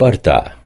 porta.